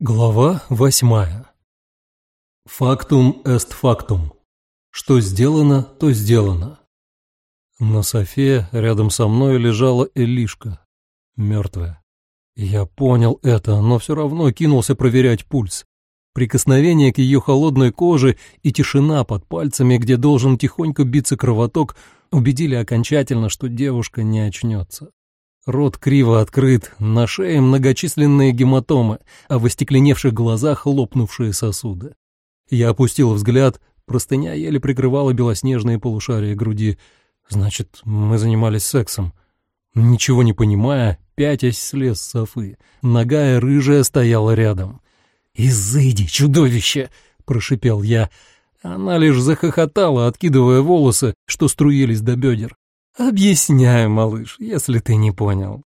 Глава восьмая. Фактум эст фактум. Что сделано, то сделано. На софе рядом со мной лежала Элишка, мертвая. Я понял это, но все равно кинулся проверять пульс. Прикосновение к ее холодной коже и тишина под пальцами, где должен тихонько биться кровоток, убедили окончательно, что девушка не очнется. Рот криво открыт, на шее многочисленные гематомы, а в остекленевших глазах лопнувшие сосуды. Я опустил взгляд, простыня еле прикрывала белоснежные полушария груди. Значит, мы занимались сексом. Ничего не понимая, пятясь слез с софы. Ногая рыжая стояла рядом. «Изыди, чудовище!» — прошипел я. Она лишь захохотала, откидывая волосы, что струились до бедер. «Объясняю, малыш, если ты не понял».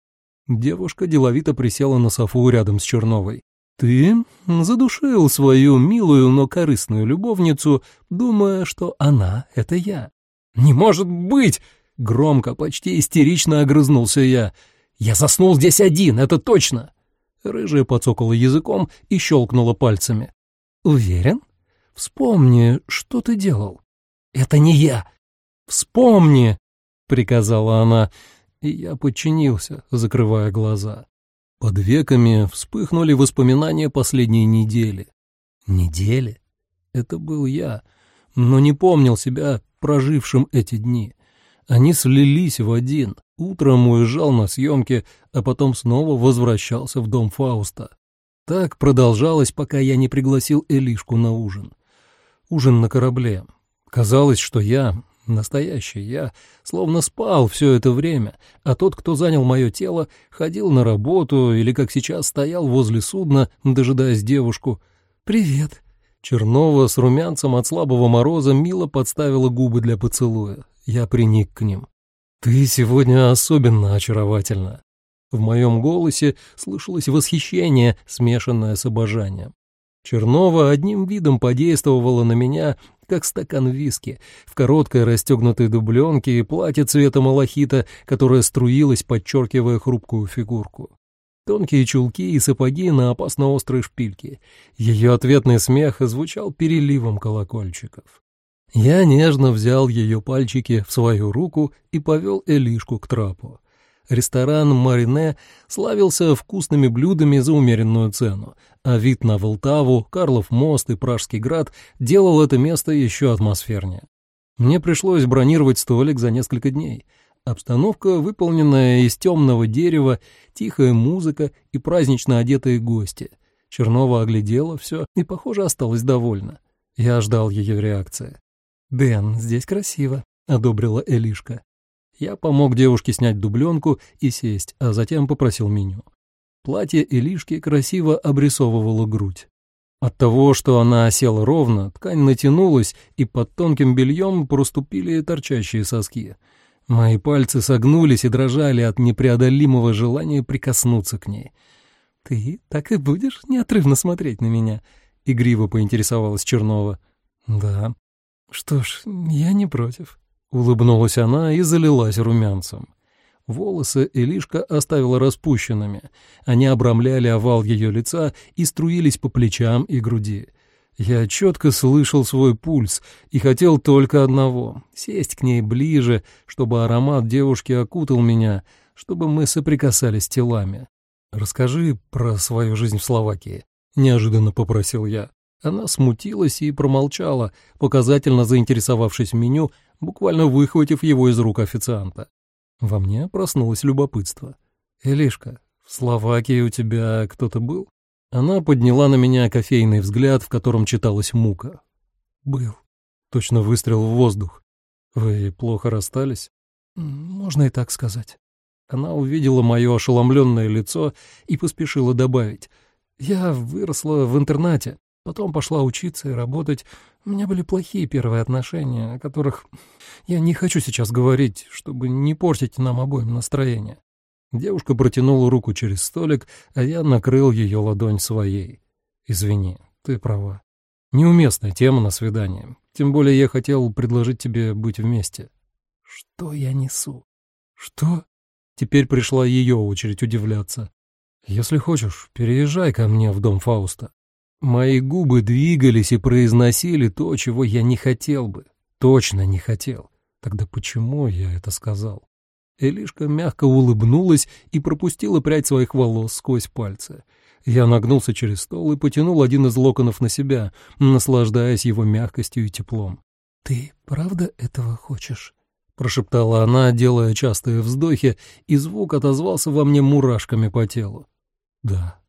Девушка деловито присела на софу рядом с Черновой. «Ты задушил свою милую, но корыстную любовницу, думая, что она — это я». «Не может быть!» — громко, почти истерично огрызнулся я. «Я заснул здесь один, это точно!» Рыжая подсокала языком и щелкнула пальцами. «Уверен? Вспомни, что ты делал». «Это не я!» «Вспомни!» Приказала она, и я подчинился, закрывая глаза. Под веками вспыхнули воспоминания последней недели. Недели? Это был я, но не помнил себя прожившим эти дни. Они слились в один. Утром уезжал на съемки, а потом снова возвращался в дом Фауста. Так продолжалось, пока я не пригласил Элишку на ужин. Ужин на корабле. Казалось, что я Настоящий я словно спал все это время, а тот, кто занял мое тело, ходил на работу или, как сейчас, стоял возле судна, дожидаясь девушку. «Привет». Чернова с румянцем от слабого мороза мило подставила губы для поцелуя. Я приник к ним. «Ты сегодня особенно очаровательна». В моем голосе слышалось восхищение, смешанное с обожанием. Чернова одним видом подействовала на меня, как стакан виски, в короткой расстегнутой дубленке и платье цвета малахита, которое струилось, подчеркивая хрупкую фигурку. Тонкие чулки и сапоги на опасно острой шпильке. Ее ответный смех звучал переливом колокольчиков. Я нежно взял ее пальчики в свою руку и повел Элишку к трапу. Ресторан «Марине» славился вкусными блюдами за умеренную цену, а вид на Волтаву, Карлов мост и Пражский град делал это место еще атмосфернее. Мне пришлось бронировать столик за несколько дней. Обстановка, выполненная из темного дерева, тихая музыка и празднично одетые гости. Чернова оглядела все и, похоже, осталась довольна. Я ждал ее реакции. «Дэн, здесь красиво», — одобрила Элишка. Я помог девушке снять дубленку и сесть, а затем попросил меню. Платье Илишки красиво обрисовывало грудь. От того, что она села ровно, ткань натянулась, и под тонким бельем проступили торчащие соски. Мои пальцы согнулись и дрожали от непреодолимого желания прикоснуться к ней. «Ты так и будешь неотрывно смотреть на меня?» — игриво поинтересовалась Чернова. «Да». «Что ж, я не против». Улыбнулась она и залилась румянцем. Волосы Элишка оставила распущенными. Они обрамляли овал ее лица и струились по плечам и груди. Я четко слышал свой пульс и хотел только одного — сесть к ней ближе, чтобы аромат девушки окутал меня, чтобы мы соприкасались телами. «Расскажи про свою жизнь в Словакии», — неожиданно попросил я. Она смутилась и промолчала, показательно заинтересовавшись меню, буквально выхватив его из рук официанта. Во мне проснулось любопытство. «Элишка, в Словакии у тебя кто-то был?» Она подняла на меня кофейный взгляд, в котором читалась мука. «Был». Точно выстрел в воздух. «Вы плохо расстались?» «Можно и так сказать». Она увидела мое ошеломленное лицо и поспешила добавить. «Я выросла в интернате. Потом пошла учиться и работать. У меня были плохие первые отношения, о которых я не хочу сейчас говорить, чтобы не портить нам обоим настроение. Девушка протянула руку через столик, а я накрыл ее ладонь своей. «Извини, ты права. Неуместная тема на свидание. Тем более я хотел предложить тебе быть вместе». «Что я несу? Что?» Теперь пришла ее очередь удивляться. Если хочешь, переезжай ко мне в дом Фауста. Мои губы двигались и произносили то, чего я не хотел бы. Точно не хотел. Тогда почему я это сказал? Элишка мягко улыбнулась и пропустила прядь своих волос сквозь пальцы. Я нагнулся через стол и потянул один из локонов на себя, наслаждаясь его мягкостью и теплом. «Ты правда этого хочешь?» — прошептала она, делая частые вздохи, и звук отозвался во мне мурашками по телу. «Да».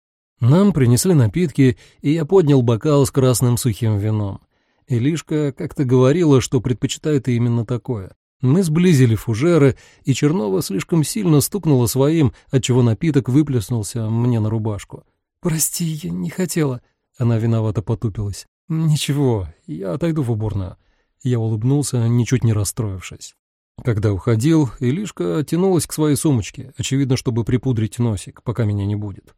Нам принесли напитки, и я поднял бокал с красным сухим вином. Илишка как-то говорила, что предпочитает именно такое. Мы сблизили фужеры, и Чернова слишком сильно стукнула своим, отчего напиток выплеснулся мне на рубашку. «Прости, я не хотела». Она виновато потупилась. «Ничего, я отойду в уборную». Я улыбнулся, ничуть не расстроившись. Когда уходил, Илишка тянулась к своей сумочке, очевидно, чтобы припудрить носик, пока меня не будет.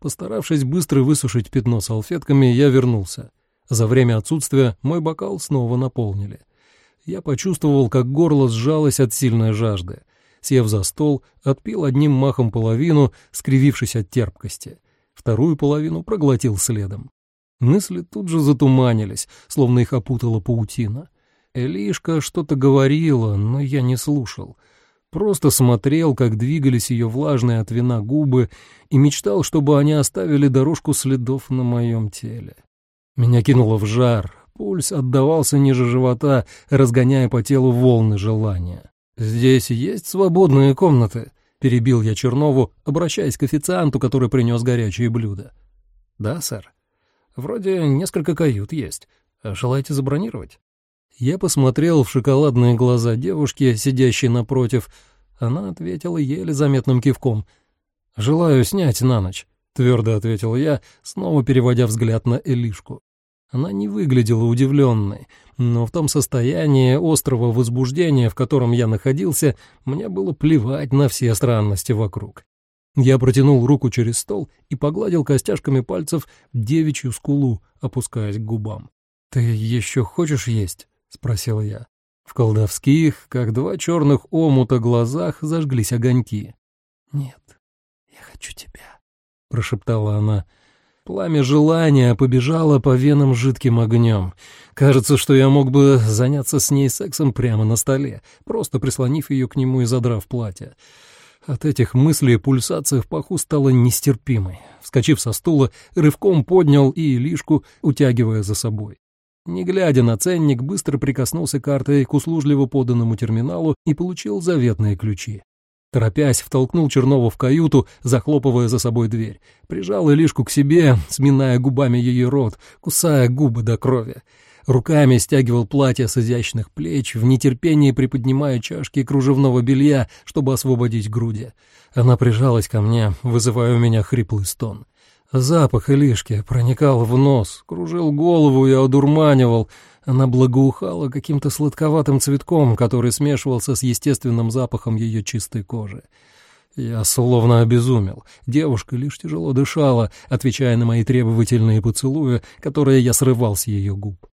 Постаравшись быстро высушить пятно салфетками, я вернулся. За время отсутствия мой бокал снова наполнили. Я почувствовал, как горло сжалось от сильной жажды. Сев за стол, отпил одним махом половину, скривившись от терпкости. Вторую половину проглотил следом. Мысли тут же затуманились, словно их опутала паутина. Элишка что-то говорила, но я не слушал. Просто смотрел, как двигались ее влажные от вина губы, и мечтал, чтобы они оставили дорожку следов на моем теле. Меня кинуло в жар, Пульс отдавался ниже живота, разгоняя по телу волны желания. «Здесь есть свободные комнаты?» — перебил я Чернову, обращаясь к официанту, который принес горячие блюда. «Да, сэр. Вроде несколько кают есть. Желаете забронировать?» Я посмотрел в шоколадные глаза девушки, сидящей напротив. Она ответила еле заметным кивком. «Желаю снять на ночь», — твердо ответил я, снова переводя взгляд на Элишку. Она не выглядела удивленной, но в том состоянии острого возбуждения, в котором я находился, мне было плевать на все странности вокруг. Я протянул руку через стол и погладил костяшками пальцев девичью скулу, опускаясь к губам. «Ты еще хочешь есть?» — спросил я. В колдовских, как два черных омута глазах, зажглись огоньки. «Нет, я хочу тебя», — прошептала она, — Пламя желания побежало по венам жидким огнем. Кажется, что я мог бы заняться с ней сексом прямо на столе, просто прислонив ее к нему и задрав платье. От этих мыслей пульсация в паху стала нестерпимой. Вскочив со стула, рывком поднял и лишку, утягивая за собой. Не глядя на ценник, быстро прикоснулся картой к услужливо поданному терминалу и получил заветные ключи. Торопясь, втолкнул Чернову в каюту, захлопывая за собой дверь. Прижал Илишку к себе, сминая губами ее рот, кусая губы до крови. Руками стягивал платье с изящных плеч, в нетерпении приподнимая чашки кружевного белья, чтобы освободить груди. Она прижалась ко мне, вызывая у меня хриплый стон. Запах Илишки проникал в нос, кружил голову и одурманивал, она благоухала каким-то сладковатым цветком, который смешивался с естественным запахом ее чистой кожи. Я словно обезумел. Девушка лишь тяжело дышала, отвечая на мои требовательные поцелуи, которые я срывал с ее губ.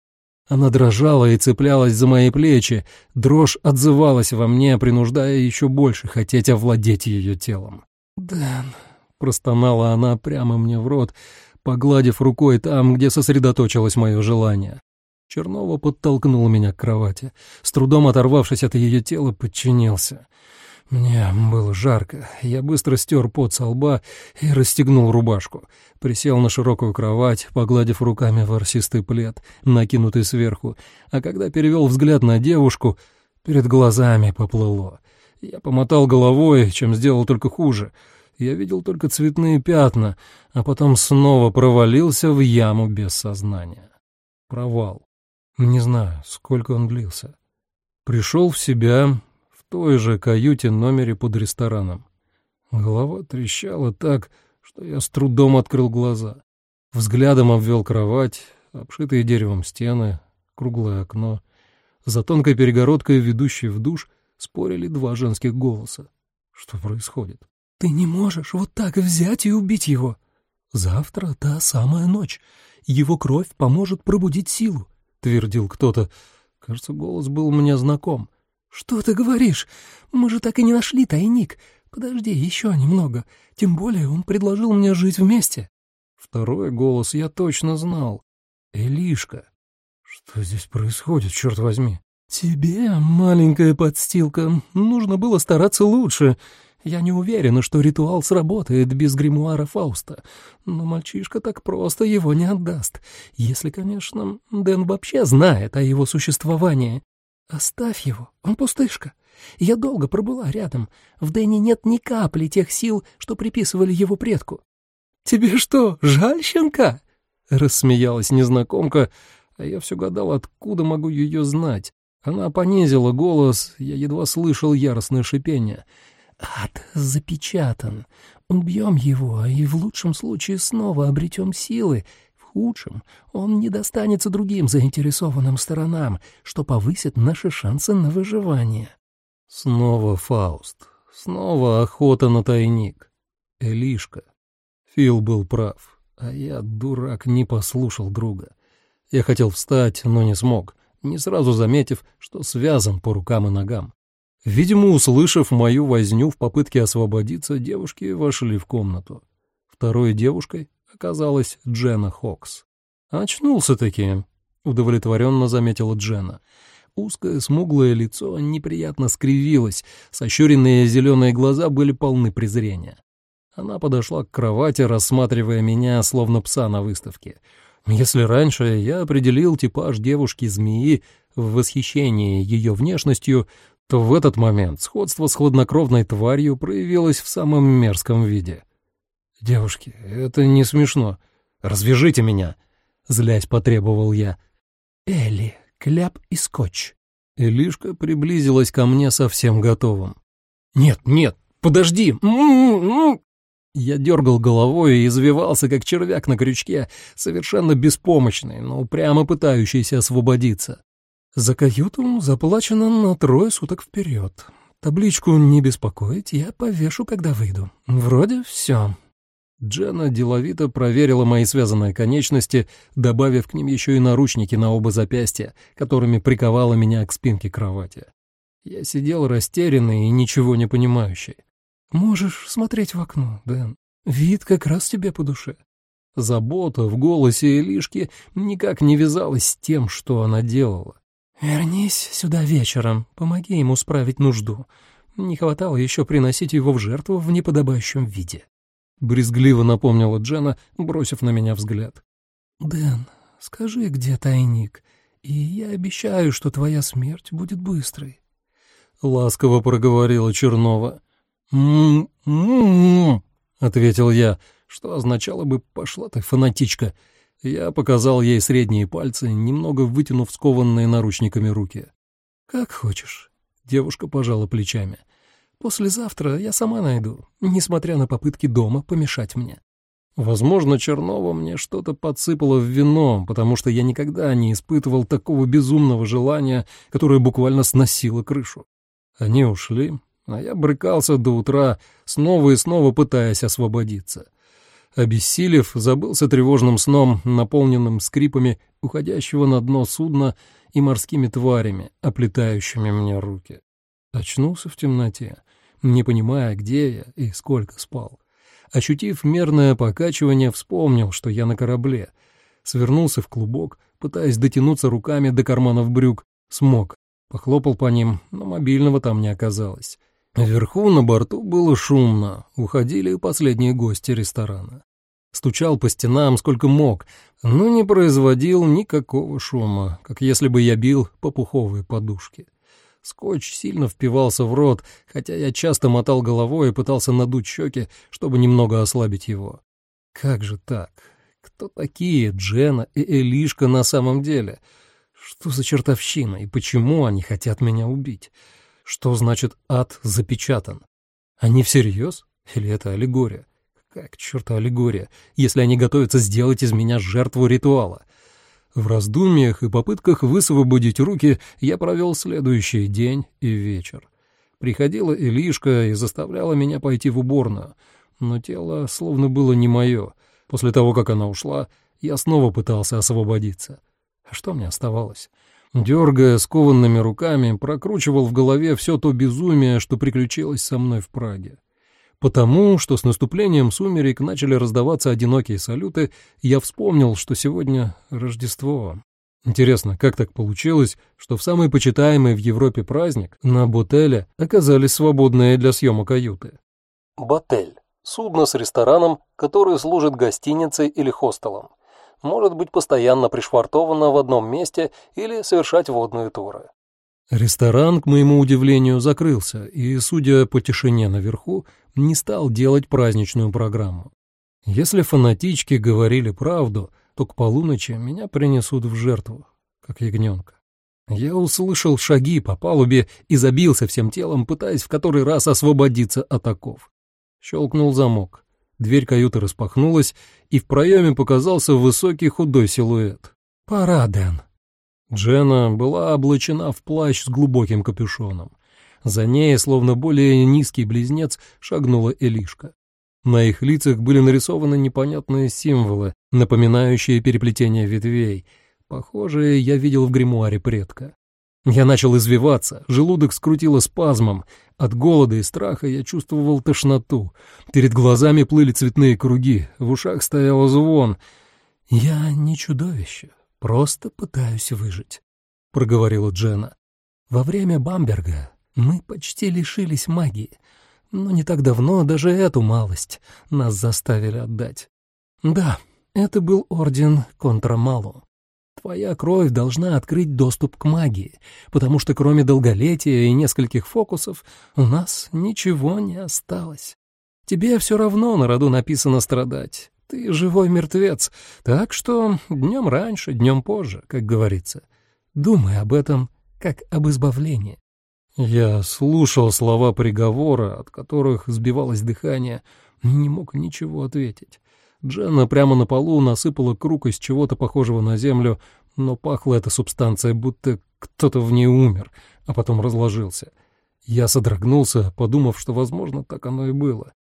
Она дрожала и цеплялась за мои плечи, дрожь отзывалась во мне, принуждая еще больше хотеть овладеть ее телом. «Дэн», — простонала она прямо мне в рот, погладив рукой там, где сосредоточилось мое желание. Чернова подтолкнула меня к кровати. С трудом оторвавшись от ее тела, подчинился. Мне было жарко. Я быстро стер пот со лба и расстегнул рубашку. Присел на широкую кровать, погладив руками ворсистый плед, накинутый сверху, а когда перевел взгляд на девушку, перед глазами поплыло. Я помотал головой, чем сделал только хуже. Я видел только цветные пятна, а потом снова провалился в яму без сознания. Провал. Не знаю, сколько он длился. Пришел в себя в той же каюте номере под рестораном. Голова трещала так, что я с трудом открыл глаза. Взглядом обвел кровать, обшитые деревом стены, круглое окно. За тонкой перегородкой, ведущей в душ, спорили два женских голоса. Что происходит? «Ты не можешь вот так взять и убить его!» «Завтра та самая ночь. Его кровь поможет пробудить силу твердил кто-то. Кажется, голос был мне знаком. «Что ты говоришь? Мы же так и не нашли тайник. Подожди еще немного. Тем более он предложил мне жить вместе». Второй голос я точно знал. Элишка. Что здесь происходит, черт возьми? «Тебе, маленькая подстилка, нужно было стараться лучше. Я не уверена, что ритуал сработает без гримуара Фауста, но мальчишка так просто его не отдаст, если, конечно, Дэн вообще знает о его существовании. Оставь его, он пустышка. Я долго пробыла рядом. В Дэне нет ни капли тех сил, что приписывали его предку. «Тебе что, жаль щенка?» — рассмеялась незнакомка, а я все гадал, откуда могу ее знать. Она понизила голос, я едва слышал яростное шипение — Ад запечатан. Убьем его, и в лучшем случае снова обретем силы. В худшем он не достанется другим заинтересованным сторонам, что повысит наши шансы на выживание. Снова Фауст. Снова охота на тайник. Элишка. Фил был прав, а я, дурак, не послушал друга. Я хотел встать, но не смог, не сразу заметив, что связан по рукам и ногам. Видимо, услышав мою возню в попытке освободиться, девушки вошли в комнату. Второй девушкой оказалась Джена Хокс. «Очнулся-таки», — удовлетворенно заметила Джена. Узкое смуглое лицо неприятно скривилось, сощуренные зеленые глаза были полны презрения. Она подошла к кровати, рассматривая меня, словно пса на выставке. Если раньше я определил типаж девушки-змеи в восхищении ее внешностью, то в этот момент сходство с хладнокровной тварью проявилось в самом мерзком виде. «Девушки, это не смешно. Развяжите меня!» — злясь потребовал я. «Элли, кляп и скотч». Элишка приблизилась ко мне совсем готовым. «Нет, нет, подожди!» Я дергал головой и извивался, как червяк на крючке, совершенно беспомощный, но прямо пытающийся освободиться. За каюту заплачено на трое суток вперед. Табличку «Не беспокоить» я повешу, когда выйду. Вроде все. Джена деловито проверила мои связанные конечности, добавив к ним еще и наручники на оба запястья, которыми приковала меня к спинке кровати. Я сидел растерянный и ничего не понимающий. «Можешь смотреть в окно, Дэн. Вид как раз тебе по душе». Забота в голосе Илишки никак не вязалась с тем, что она делала. «Вернись сюда вечером, помоги ему справить нужду. Не хватало еще приносить его в жертву в неподобающем виде». Брезгливо напомнила Джена, бросив на меня взгляд. «Дэн, скажи, где тайник, и я обещаю, что твоя смерть будет быстрой». Ласково проговорила Чернова. «М-м-м», ответил я, что означало бы «пошла ты, фанатичка». Я показал ей средние пальцы, немного вытянув скованные наручниками руки. «Как хочешь». Девушка пожала плечами. «Послезавтра я сама найду, несмотря на попытки дома помешать мне». Возможно, Чернова мне что-то подсыпала в вино, потому что я никогда не испытывал такого безумного желания, которое буквально сносило крышу. Они ушли, а я брыкался до утра, снова и снова пытаясь освободиться. Обессилев, забылся тревожным сном, наполненным скрипами уходящего на дно судна и морскими тварями, оплетающими мне руки. Очнулся в темноте, не понимая, где я и сколько спал. Ощутив мерное покачивание, вспомнил, что я на корабле. Свернулся в клубок, пытаясь дотянуться руками до карманов брюк. Смог. Похлопал по ним, но мобильного там не оказалось. Вверху на борту было шумно, уходили последние гости ресторана. Стучал по стенам сколько мог, но не производил никакого шума, как если бы я бил по пуховой подушке. Скотч сильно впивался в рот, хотя я часто мотал головой и пытался надуть щеки, чтобы немного ослабить его. Как же так? Кто такие Джена и Элишка на самом деле? Что за чертовщина и почему они хотят меня убить? Что значит ад запечатан? Они всерьез? Или это аллегория? Как к черту аллегория, если они готовятся сделать из меня жертву ритуала? В раздумьях и попытках высвободить руки я провел следующий день и вечер. Приходила Илишка и заставляла меня пойти в уборную, но тело словно было не мое. После того, как она ушла, я снова пытался освободиться. А что мне оставалось? Дергая скованными руками, прокручивал в голове все то безумие, что приключилось со мной в Праге. Потому что с наступлением сумерек начали раздаваться одинокие салюты, я вспомнил, что сегодня Рождество. Интересно, как так получилось, что в самый почитаемый в Европе праздник на Ботеле оказались свободные для съема каюты? Ботель – судно с рестораном, который служит гостиницей или хостелом. Может быть постоянно пришвартовано в одном месте или совершать водные туры. Ресторан, к моему удивлению, закрылся и, судя по тишине наверху, не стал делать праздничную программу. Если фанатички говорили правду, то к полуночи меня принесут в жертву, как ягненка. Я услышал шаги по палубе и забился всем телом, пытаясь в который раз освободиться от оков. Щелкнул замок. Дверь каюты распахнулась, и в проеме показался высокий худой силуэт. «Пора, Дэн», Джена была облачена в плащ с глубоким капюшоном. За ней, словно более низкий близнец, шагнула Элишка. На их лицах были нарисованы непонятные символы, напоминающие переплетение ветвей. Похожие я видел в гримуаре предка. Я начал извиваться, желудок скрутило спазмом. От голода и страха я чувствовал тошноту. Перед глазами плыли цветные круги, в ушах стоял звон. Я не чудовище, просто пытаюсь выжить», — проговорила Джена. «Во время Бамберга мы почти лишились магии, но не так давно даже эту малость нас заставили отдать. Да, это был орден Контрамалу. Твоя кровь должна открыть доступ к магии, потому что кроме долголетия и нескольких фокусов у нас ничего не осталось. Тебе все равно на роду написано страдать, ты живой мертвец, так что днем раньше, днем позже, как говорится. Думай об этом, как об избавлении. Я слушал слова приговора, от которых сбивалось дыхание, не мог ничего ответить. Дженна прямо на полу насыпала круг из чего-то похожего на землю, но пахла эта субстанция, будто кто-то в ней умер, а потом разложился. Я содрогнулся, подумав, что, возможно, так оно и было.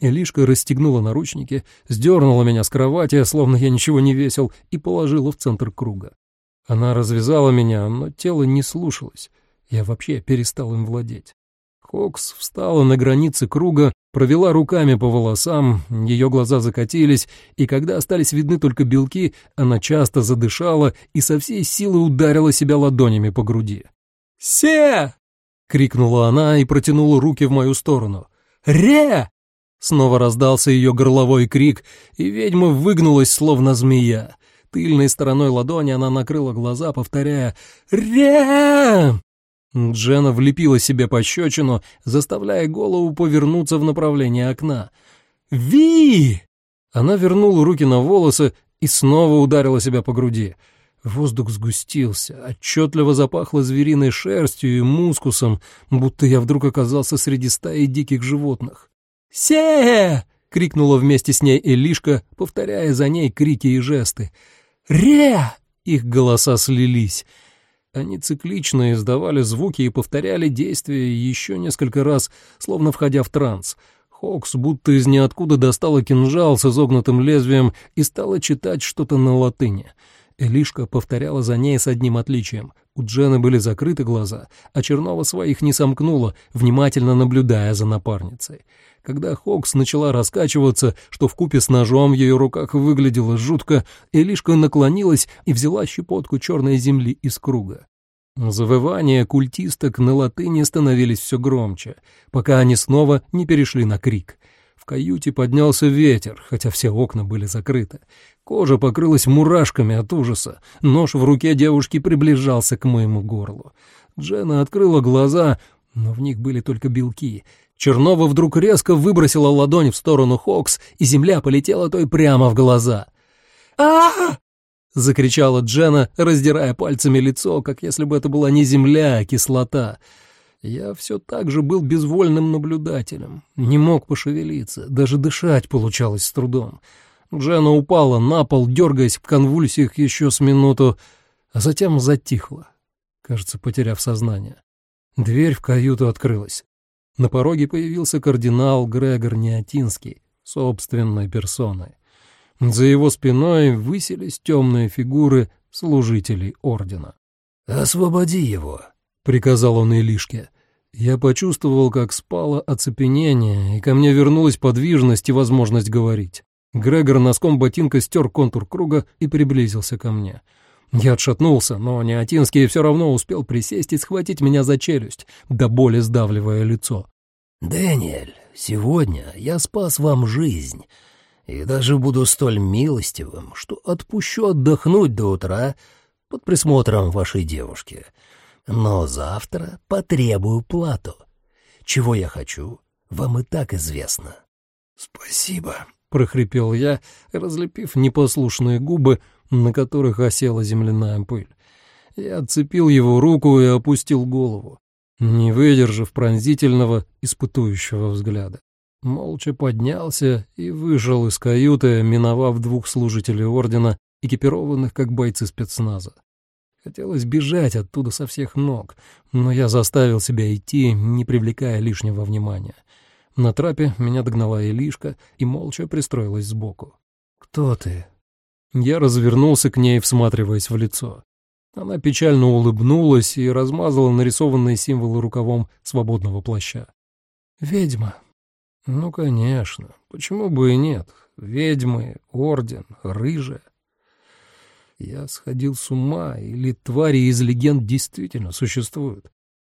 Элишка расстегнула наручники, сдернула меня с кровати, словно я ничего не весил, и положила в центр круга. Она развязала меня, но тело не слушалось. Я вообще перестал им владеть. Хокс встала на границе круга, провела руками по волосам, ее глаза закатились, и когда остались видны только белки, она часто задышала и со всей силы ударила себя ладонями по груди. «Се!» — крикнула она и протянула руки в мою сторону. «Ре!» Снова раздался ее горловой крик, и ведьма выгнулась, словно змея. Тыльной стороной ладони она накрыла глаза, повторяя «Ре!». Джена влепила себе пощечину, заставляя голову повернуться в направлении окна. «Ви!» Она вернула руки на волосы и снова ударила себя по груди. Воздух сгустился, отчетливо запахло звериной шерстью и мускусом, будто я вдруг оказался среди стаи диких животных. «Се!» — крикнула вместе с ней Элишка, повторяя за ней крики и жесты. «Ре!» — их голоса слились. Они циклично издавали звуки и повторяли действия еще несколько раз, словно входя в транс. Хокс будто из ниоткуда достала кинжал с изогнутым лезвием и стала читать что-то на латыни. Элишка повторяла за ней с одним отличием. У Джены были закрыты глаза, а Чернова своих не сомкнула, внимательно наблюдая за напарницей. Когда Хокс начала раскачиваться, что в купе с ножом в ее руках выглядело жутко, Элишка наклонилась и взяла щепотку черной земли из круга. Завывания культисток на латыни становились все громче, пока они снова не перешли на крик. В каюте поднялся ветер, хотя все окна были закрыты. Кожа покрылась мурашками от ужаса. Нож в руке девушки приближался к моему горлу. Джена открыла глаза, но в них были только белки. Чернова вдруг резко выбросила ладонь в сторону Хокс, и земля полетела той прямо в глаза. а закричала Джена, раздирая пальцами лицо, как если бы это была не земля, а кислота. Я все так же был безвольным наблюдателем, не мог пошевелиться, даже дышать получалось с трудом. Джена упала на пол, дергаясь в конвульсиях еще с минуту, а затем затихла, кажется, потеряв сознание. Дверь в каюту открылась. На пороге появился кардинал Грегор Неотинский, собственной персоной. За его спиной высились темные фигуры служителей ордена. «Освободи его», — приказал он Илишке. Я почувствовал, как спало оцепенение, и ко мне вернулась подвижность и возможность говорить. Грегор носком ботинка стер контур круга и приблизился ко мне. Я отшатнулся, но Неотинский все равно успел присесть и схватить меня за челюсть, до боли сдавливая лицо. «Дэниэль, сегодня я спас вам жизнь, и даже буду столь милостивым, что отпущу отдохнуть до утра под присмотром вашей девушки. Но завтра потребую плату. Чего я хочу, вам и так известно». «Спасибо», — прохрипел я, разлепив непослушные губы, на которых осела земляная пыль. Я отцепил его руку и опустил голову, не выдержав пронзительного, испытующего взгляда. Молча поднялся и вышел из каюты, миновав двух служителей ордена, экипированных как бойцы спецназа. Хотелось бежать оттуда со всех ног, но я заставил себя идти, не привлекая лишнего внимания. На трапе меня догнала Илишка и молча пристроилась сбоку. «Кто ты?» Я развернулся к ней, всматриваясь в лицо. Она печально улыбнулась и размазала нарисованные символы рукавом свободного плаща. «Ведьма». «Ну, конечно. Почему бы и нет? Ведьмы, орден, рыжая. Я сходил с ума, или твари из легенд действительно существуют?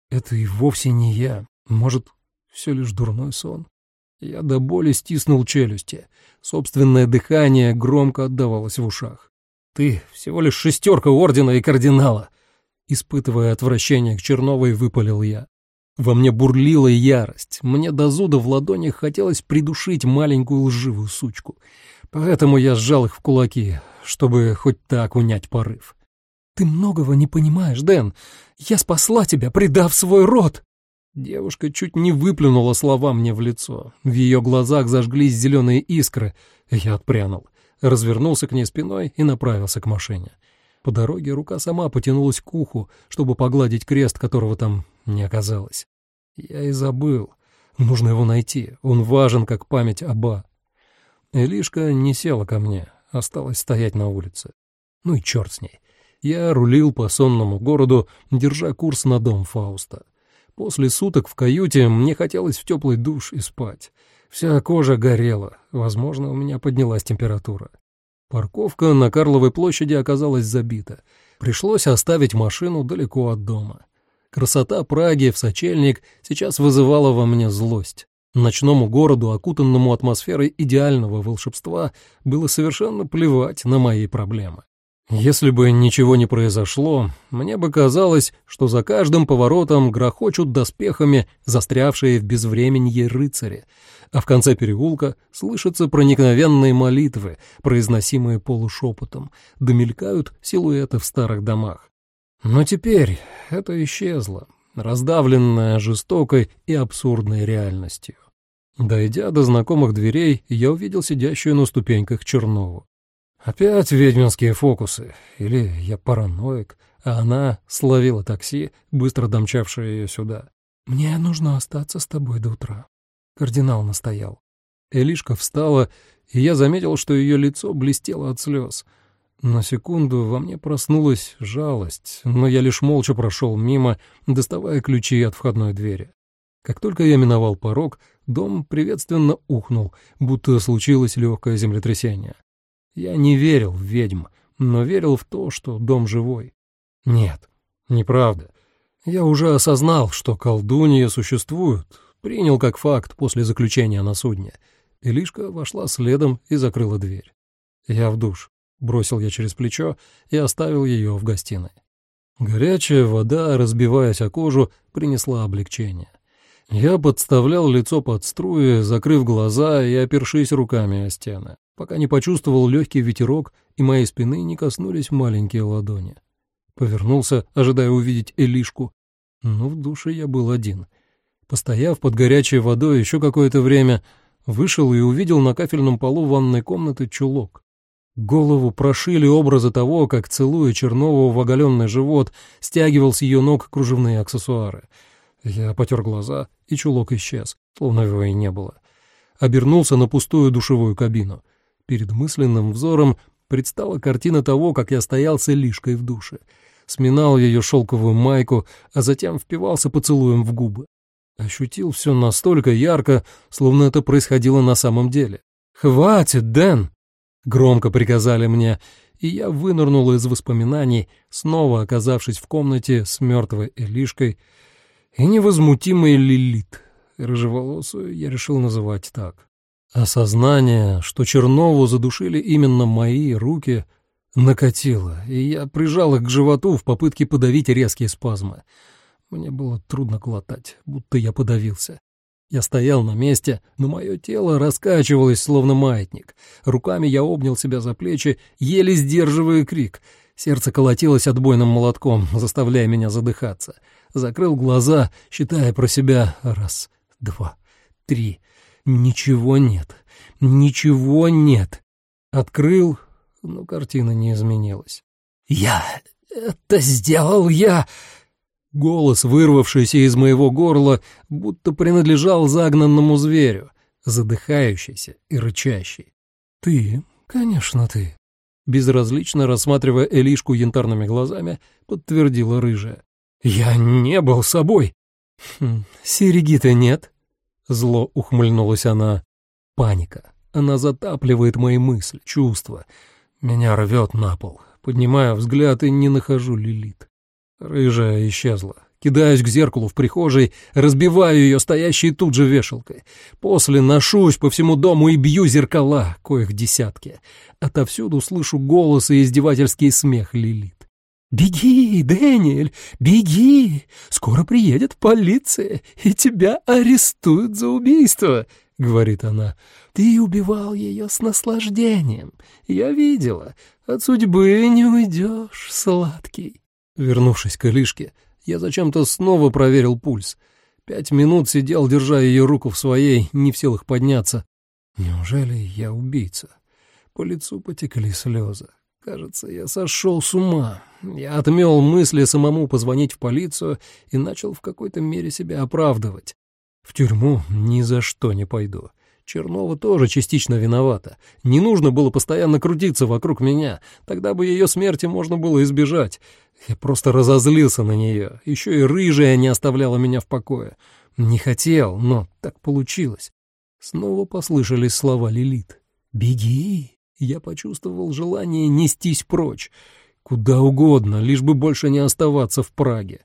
Это и вовсе не я. Может, все лишь дурной сон? Я до боли стиснул челюсти. Собственное дыхание громко отдавалось в ушах. «Ты всего лишь шестерка ордена и кардинала!» Испытывая отвращение к Черновой, выпалил я. Во мне бурлила ярость. Мне до зуда в ладонях хотелось придушить маленькую лживую сучку. Поэтому я сжал их в кулаки, чтобы хоть так унять порыв. «Ты многого не понимаешь, Дэн. Я спасла тебя, предав свой род!» Девушка чуть не выплюнула слова мне в лицо. В ее глазах зажглись зеленые искры. Я отпрянул, развернулся к ней спиной и направился к машине. По дороге рука сама потянулась к уху, чтобы погладить крест, которого там не оказалось. Я и забыл. Нужно его найти. Он важен, как память оба. Элишка не села ко мне, осталась стоять на улице. Ну и черт с ней. Я рулил по сонному городу, держа курс на дом Фауста. После суток в каюте мне хотелось в теплый душ и спать. Вся кожа горела, возможно, у меня поднялась температура. Парковка на Карловой площади оказалась забита. Пришлось оставить машину далеко от дома. Красота Праги в сочельник сейчас вызывала во мне злость. Ночному городу, окутанному атмосферой идеального волшебства, было совершенно плевать на мои проблемы. Если бы ничего не произошло, мне бы казалось, что за каждым поворотом грохочут доспехами застрявшие в безвременье рыцари, а в конце переулка слышатся проникновенные молитвы, произносимые полушепотом, домелькают силуэты в старых домах. Но теперь это исчезло, раздавленное жестокой и абсурдной реальностью. Дойдя до знакомых дверей, я увидел сидящую на ступеньках Чернову. Опять ведьминские фокусы. Или я параноик, а она словила такси, быстро домчавшее ее сюда. «Мне нужно остаться с тобой до утра». Кардинал настоял. Элишка встала, и я заметил, что ее лицо блестело от слез. На секунду во мне проснулась жалость, но я лишь молча прошел мимо, доставая ключи от входной двери. Как только я миновал порог, дом приветственно ухнул, будто случилось легкое землетрясение. Я не верил в ведьм, но верил в то, что дом живой. Нет, неправда. Я уже осознал, что колдуньи существуют, принял как факт после заключения на судне. Илишка вошла следом и закрыла дверь. Я в душ. Бросил я через плечо и оставил ее в гостиной. Горячая вода, разбиваясь о кожу, принесла облегчение. Я подставлял лицо под струи, закрыв глаза и опершись руками о стены пока не почувствовал легкий ветерок, и моей спины не коснулись маленькие ладони. Повернулся, ожидая увидеть Элишку, но в душе я был один. Постояв под горячей водой еще какое-то время, вышел и увидел на кафельном полу ванной комнаты чулок. Голову прошили образы того, как, целуя Чернову в оголенный живот, стягивал с ее ног кружевные аксессуары. Я потер глаза, и чулок исчез, словно его и не было. Обернулся на пустую душевую кабину. Перед мысленным взором предстала картина того, как я стоял с Элишкой в душе, сминал ее шелковую майку, а затем впивался поцелуем в губы. Ощутил все настолько ярко, словно это происходило на самом деле. «Хватит, Дэн!» — громко приказали мне, и я вынырнул из воспоминаний, снова оказавшись в комнате с мертвой Элишкой и невозмутимой Лилит. Рыжеволосую я решил называть так. Осознание, что Чернову задушили именно мои руки, накатило, и я прижал их к животу в попытке подавить резкие спазмы. Мне было трудно глотать, будто я подавился. Я стоял на месте, но мое тело раскачивалось, словно маятник. Руками я обнял себя за плечи, еле сдерживая крик. Сердце колотилось отбойным молотком, заставляя меня задыхаться. Закрыл глаза, считая про себя раз, два, три. Ничего нет, ничего нет. Открыл, но картина не изменилась. «Я... это сделал я...» Голос, вырвавшийся из моего горла, будто принадлежал загнанному зверю, задыхающийся и рычащий. «Ты, конечно, ты», — безразлично рассматривая Элишку янтарными глазами, подтвердила рыжая. «Я не был собой». «Хм, «Сереги-то нет», — зло ухмыльнулась она. «Паника. Она затапливает мои мысли, чувства. Меня рвет на пол. Поднимаю взгляд и не нахожу Лилит. Рыжая исчезла. Кидаюсь к зеркалу в прихожей, разбиваю ее стоящей тут же вешалкой. После ношусь по всему дому и бью зеркала, коих десятки. Отовсюду слышу голос и издевательский смех Лилит. «Беги, Дэниэль, беги! Скоро приедет полиция, и тебя арестуют за убийство!» — говорит она. «Ты убивал ее с наслаждением. Я видела. От судьбы не уйдешь, сладкий». Вернувшись к Илишке, я зачем-то снова проверил пульс. Пять минут сидел, держа ее руку в своей, не в силах подняться. Неужели я убийца? По лицу потекли слезы. Кажется, я сошел с ума. Я отмел мысли самому позвонить в полицию и начал в какой-то мере себя оправдывать. В тюрьму ни за что не пойду. Чернова тоже частично виновата. Не нужно было постоянно крутиться вокруг меня, тогда бы ее смерти можно было избежать. Я просто разозлился на нее. Еще и рыжая не оставляла меня в покое. Не хотел, но так получилось. Снова послышались слова Лилит. «Беги!» Я почувствовал желание нестись прочь. Куда угодно, лишь бы больше не оставаться в Праге.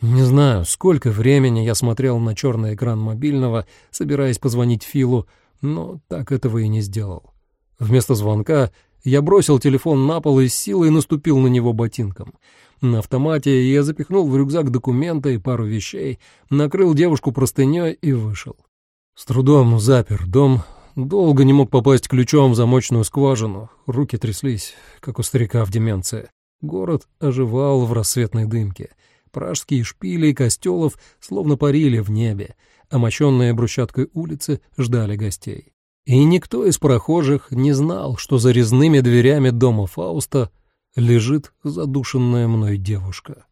Не знаю, сколько времени я смотрел на черный экран мобильного, собираясь позвонить Филу, но так этого и не сделал. Вместо звонка я бросил телефон на пол и с силой наступил на него ботинком. На автомате я запихнул в рюкзак документы и пару вещей, накрыл девушку простыней и вышел. С трудом запер дом, долго не мог попасть ключом в замочную скважину, руки тряслись, как у старика в деменции. Город оживал в рассветной дымке. Пражские шпили костелов словно парили в небе, а мощенные брусчаткой улицы ждали гостей. И никто из прохожих не знал, что за резными дверями дома Фауста лежит задушенная мной девушка.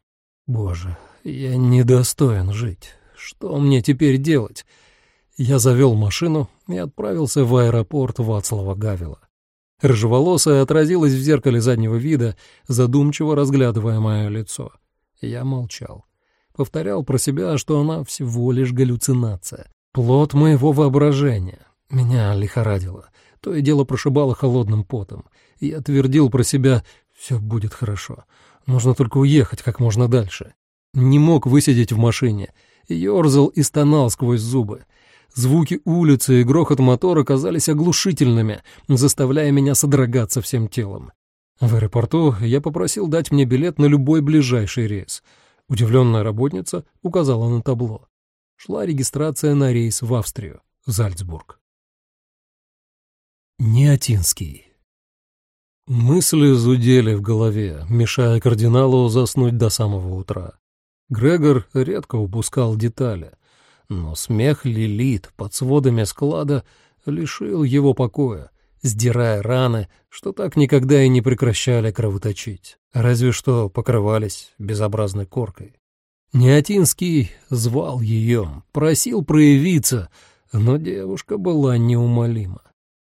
Боже, я недостоин жить. Что мне теперь делать? Я завел машину и отправился в аэропорт Вацлава Гавила. Рыжеволосая отразилась в зеркале заднего вида, задумчиво разглядывая мое лицо. Я молчал. Повторял про себя, что она всего лишь галлюцинация, плод моего воображения, меня лихорадило, то и дело прошибало холодным потом. Я твердил про себя «все будет хорошо, нужно только уехать как можно дальше». Не мог высидеть в машине, ерзал и стонал сквозь зубы. Звуки улицы и грохот мотора казались оглушительными, заставляя меня содрогаться всем телом. В аэропорту я попросил дать мне билет на любой ближайший рейс. Удивленная работница указала на табло. Шла регистрация на рейс в Австрию, Зальцбург. Неотинский. Мысли зудели в голове, мешая кардиналу заснуть до самого утра. Грегор редко упускал детали, но смех Лилит под сводами склада лишил его покоя, сдирая раны, что так никогда и не прекращали кровоточить, разве что покрывались безобразной коркой. Неотинский звал ее, просил проявиться, но девушка была неумолима.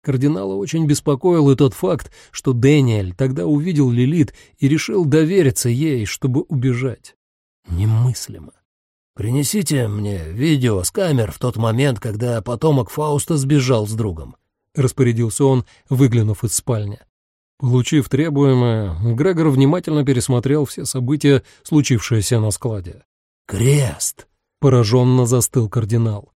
Кардинала очень беспокоил и тот факт, что Дэниэль тогда увидел Лилит и решил довериться ей, чтобы убежать. Немыслимо. «Принесите мне видео с камер в тот момент, когда потомок Фауста сбежал с другом», — распорядился он, выглянув из спальни. Получив требуемое, Грегор внимательно пересмотрел все события, случившиеся на складе. «Крест!» — пораженно застыл кардинал.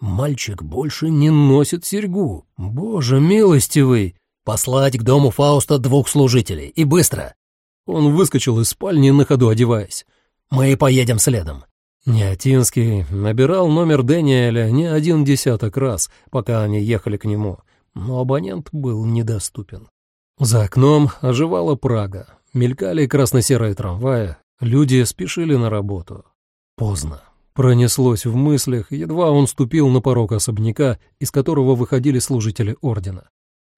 «Мальчик больше не носит серьгу. Боже милостивый! Послать к дому Фауста двух служителей, и быстро!» Он выскочил из спальни, на ходу одеваясь. «Мы поедем следом». Неотинский набирал номер Дэниеля не один десяток раз, пока они ехали к нему, но абонент был недоступен. За окном оживала Прага, мелькали красно-серые трамваи, люди спешили на работу. Поздно. Пронеслось в мыслях, едва он ступил на порог особняка, из которого выходили служители ордена.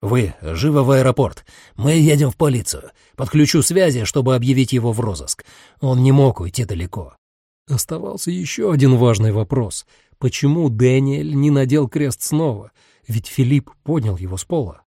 «Вы живо в аэропорт. Мы едем в полицию. Подключу связи, чтобы объявить его в розыск. Он не мог уйти далеко». Оставался еще один важный вопрос. Почему Дэниэль не надел крест снова? Ведь Филипп поднял его с пола.